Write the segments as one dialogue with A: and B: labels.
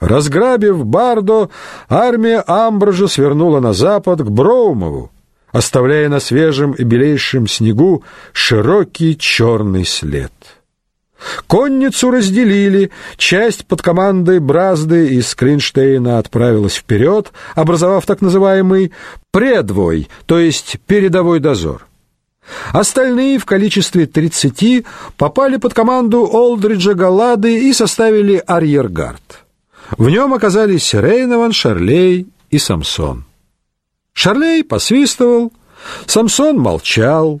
A: Разграбив Бардо, армия Амброжа свернула на запад к Броумову, оставляя на свежем и белейшем снегу широкий черный след. Конницу разделили, часть под командой Бразды и Скринштейна отправилась вперед, образовав так называемый предвой, то есть передовой дозор. Остальные в количестве 30 попали под команду Олдриджа Галлады и составили арьергард. В нем оказались Рейнован, Шарлей и Самсон. Шарлей посвистывал, Самсон молчал.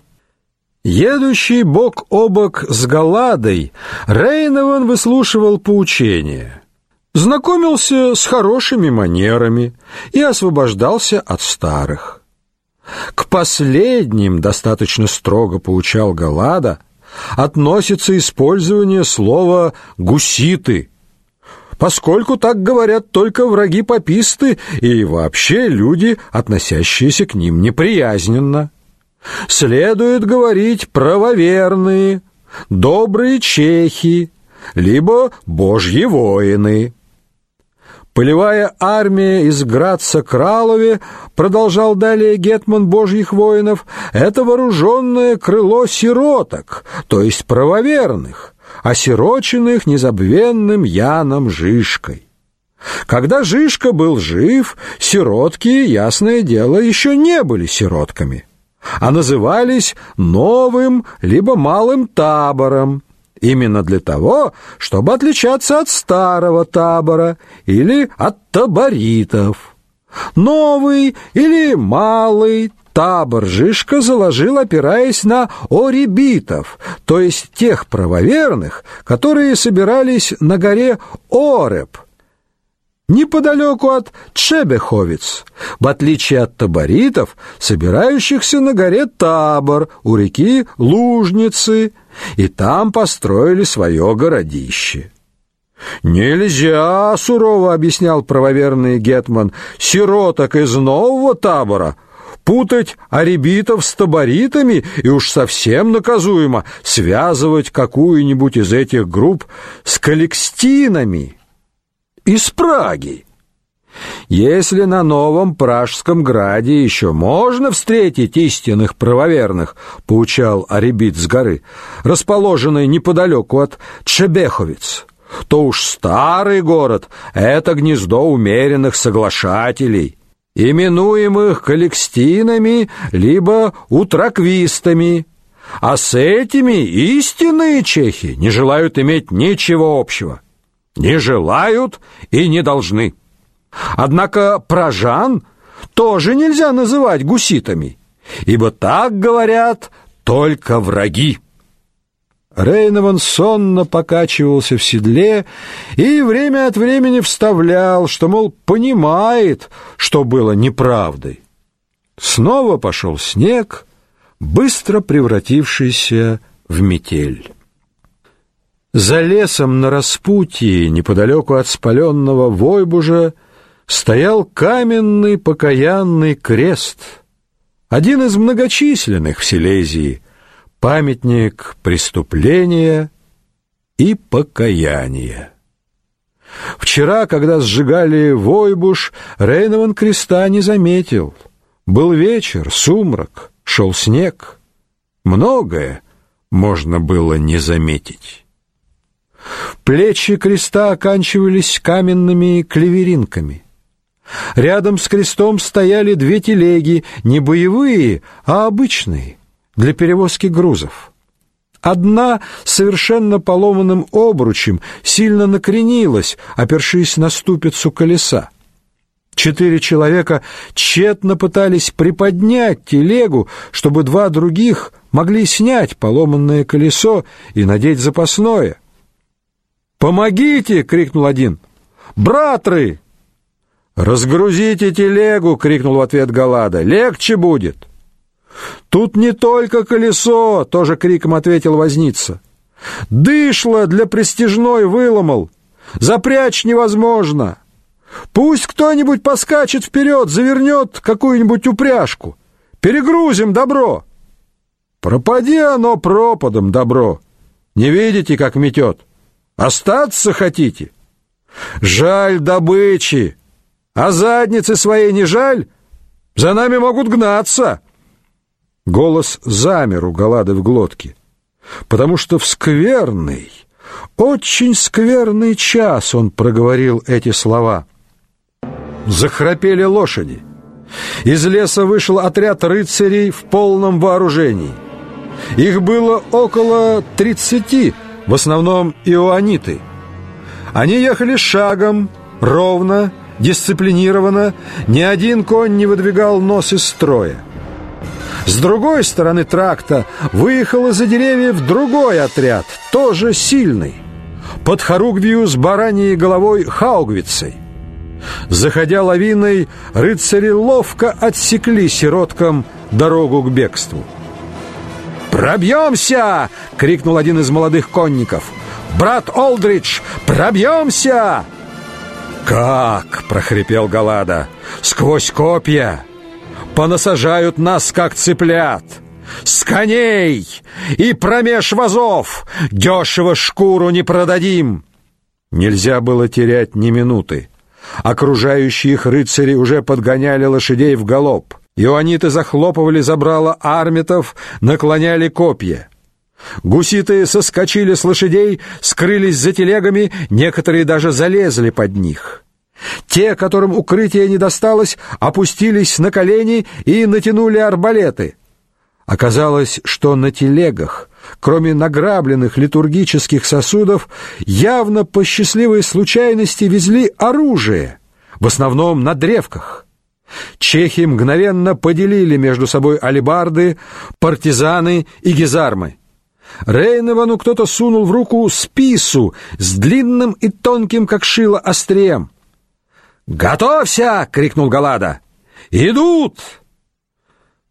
A: Едущий бок о бок с Галадой, Рейнован выслушивал поучения, знакомился с хорошими манерами и освобождался от старых. К последним достаточно строго поучал Галада относится использование слова «гуситы», поскольку так говорят только враги-пописты и вообще люди, относящиеся к ним неприязненно. Следует говорить правоверные, добрые чехи, либо божьи воины. Полевая армия из Граца Кралове, продолжал далее гетман божьих воинов, это вооруженное крыло сироток, то есть правоверных, осироченных незабвенным Яном Жишкой. Когда Жишка был жив, сиротки, ясное дело, еще не были сиротками, а назывались новым либо малым табором, именно для того, чтобы отличаться от старого табора или от таборитов. Новый или малый табор Жишка заложил, опираясь на орибитов, то есть тех правоверных, которые собирались на горе Ореб, неподалеку от Чебеховец, в отличие от таборитов, собирающихся на горе Табор у реки Лужницы, и там построили свое городище. «Нельзя», — сурово объяснял правоверный Гетман, — «сироток из нового табора путать аребитов с таборитами и уж совсем наказуемо связывать какую-нибудь из этих групп с каликстинами из Праги. Если на новом Пражском граде еще можно встретить истинных правоверных, поучал Аребит с горы, расположенной неподалеку от Чебеховец, то уж старый город — это гнездо умеренных соглашателей, именуемых коллекстинами либо утраквистами, а с этими истинные чехи не желают иметь ничего общего. Не желают и не должны. Однако прожан тоже нельзя называть гуситами, ибо так говорят только враги. Рейнован сонно покачивался в седле и время от времени вставлял, что, мол, понимает, что было неправдой. Снова пошел снег, быстро превратившийся в метель. За лесом на распутье, неподалеку от спаленного Войбужа, стоял каменный покаянный крест, один из многочисленных в Силезии, памятник преступления и покаяния. Вчера, когда сжигали Войбуш, Рейнован креста не заметил. Был вечер, сумрак, шел снег. Многое можно было не заметить. Плечи креста оканчивались каменными клеверинками. Рядом с крестом стояли две телеги, не боевые, а обычные, для перевозки грузов. Одна совершенно поломанным обручем сильно накренилась, опершись на ступицу колеса. Четыре человека тщетно пытались приподнять телегу, чтобы два других могли снять поломанное колесо и надеть запасное. «Помогите!» — крикнул один. «Братры!» «Разгрузите телегу!» — крикнул в ответ Галада. «Легче будет!» «Тут не только колесо!» — тоже криком ответил возница. «Дышло для престижной выломал! Запрячь невозможно! Пусть кто-нибудь поскачет вперед, завернет какую-нибудь упряжку! Перегрузим добро!» «Пропади оно пропадом, добро! Не видите, как метет? Остаться хотите?» Жаль добычи, а задницы своей не жаль? За нами могут гнаться. Голос замер у Галады в глотке, потому что в скверный, очень скверный час он проговорил эти слова. Захрапели лошади. Из леса вышел отряд рыцарей в полном вооружении. Их было около тридцати, в основном иоаниты. Они ехали шагом, ровно, дисциплинированно, ни один конь не выдвигал нос из строя. С другой стороны тракта выехал из-за деревьев другой отряд, тоже сильный, под хоругвию с бараньей головой Хаугвицей. Заходя лавиной, рыцари ловко отсекли сироткам дорогу к бегству. «Пробьемся!» — крикнул один из молодых конников. «Брат Олдридж, пробьемся!» «Как?» — прохрипел Галада. «Сквозь копья! Понасажают нас, как цыплят! С коней! И промеж вазов! Дешево шкуру не продадим!» Нельзя было терять ни минуты. Окружающие их рыцари уже подгоняли лошадей в галоп. Иоанниты захлопывали забрала армитов, наклоняли копья. Гуситы соскочили с лошадей, скрылись за телегами, некоторые даже залезли под них. Те, которым укрытие не досталось, опустились на колени и натянули арбалеты. Оказалось, что на телегах, кроме награбленных литургических сосудов, явно по счастливой случайности везли оружие, в основном на древках. Чехи мгновенно поделили между собой алебарды, партизаны и гизармы. Рейневану кто-то сунул в руку спису с длинным и тонким, как шило, острием. «Готовься!» — крикнул Галада. «Идут!»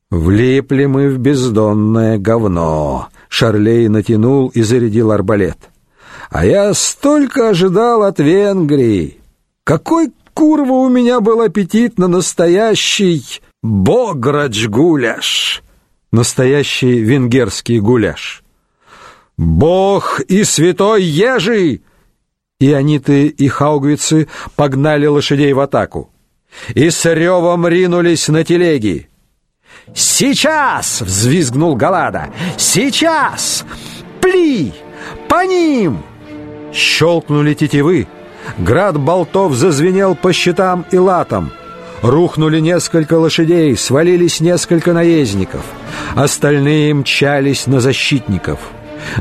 A: Влипли мы в бездонное говно. Шарлей натянул и зарядил арбалет. А я столько ожидал от Венгрии. Какой курва у меня был аппетит на настоящий бограч-гуляш. Настоящий венгерский гуляш. «Бог и святой Ежи!» И они-то и хаугвицы погнали лошадей в атаку. И с ревом ринулись на телеги. «Сейчас!» — взвизгнул Галада. «Сейчас! Пли! По ним!» Щелкнули тетивы. Град болтов зазвенел по щитам и латам. Рухнули несколько лошадей, свалились несколько наездников. Остальные мчались на защитников.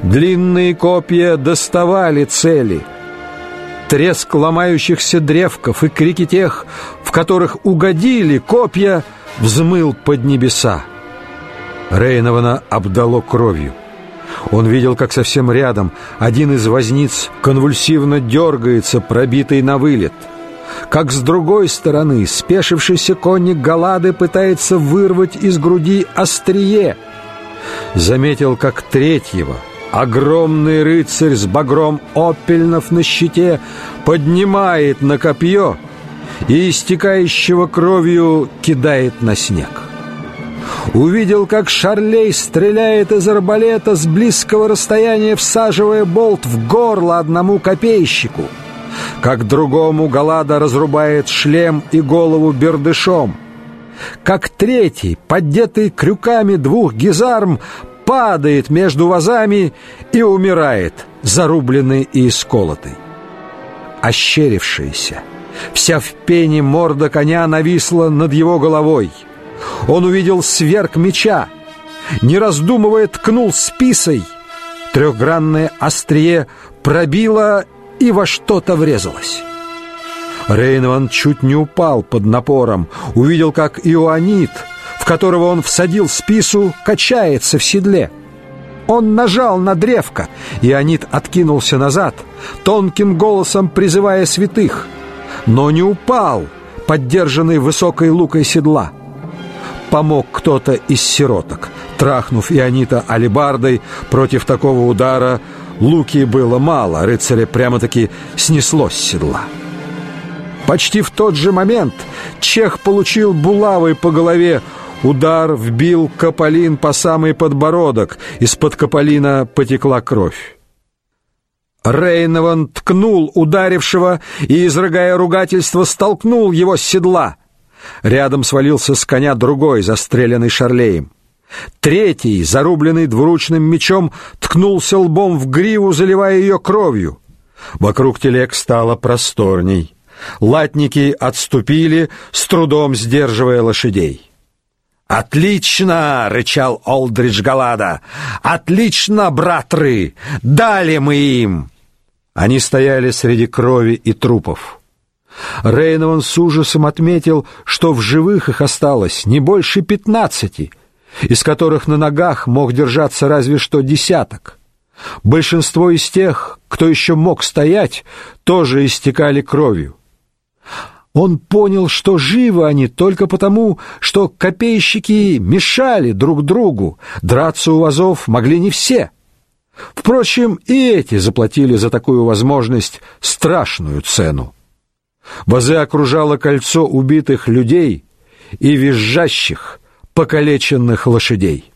A: Длинные копья доставали цели. Треск ломающихся древков и крики тех, в которых угодили копья, взмыл под небеса. Рейнована обдало кровью. Он видел, как совсем рядом один из возниц конвульсивно дергается, пробитый на вылет. Как с другой стороны спешившийся конник Галады пытается вырвать из груди острие. Заметил, как третьего — Огромный рыцарь с багром опельнов на щите поднимает на копье и истекающего кровью кидает на снег. Увидел, как Шарлей стреляет из арбалета с близкого расстояния, всаживая болт в горло одному копейщику, как другому Галада разрубает шлем и голову бердышом, как третий, поддетый крюками двух гизарм, падает между вазами и умирает, зарубленный и исколотый. Ощерившаяся, вся в пене морда коня нависла над его головой. Он увидел сверк меча, не раздумывая ткнул списой. Трехгранное острие пробило и во что-то врезалось. Рейнован чуть не упал под напором, увидел, как Иоанит — которого он всадил спису, качается в седле. Он нажал на древко, и Анит откинулся назад, тонким голосом призывая святых, но не упал, поддержанный высокой лукой седла. Помог кто-то из сироток, трахнув Ионита алебардой против такого удара, луки было мало, рыцаря прямо-таки снесло с седла. Почти в тот же момент чех получил булавой по голове Удар вбил Каполин по самый подбородок, из-под Каполина потекла кровь. Рейнован ткнул ударившего и, изрыгая ругательство, столкнул его с седла. Рядом свалился с коня другой, застреленный Шарлеем. Третий, зарубленный двуручным мечом, ткнулся лбом в гриву, заливая ее кровью. Вокруг телег стало просторней. Латники отступили, с трудом сдерживая лошадей. «Отлично!» — рычал Олдридж Галада. «Отлично, братры! Дали мы им!» Они стояли среди крови и трупов. Рейнован с ужасом отметил, что в живых их осталось не больше пятнадцати, из которых на ногах мог держаться разве что десяток. Большинство из тех, кто еще мог стоять, тоже истекали кровью. Он понял, что живы они только потому, что копейщики мешали друг другу, драться у вазов могли не все. Впрочем, и эти заплатили за такую возможность страшную цену. Вазы окружало кольцо убитых людей и визжащих, покалеченных лошадей.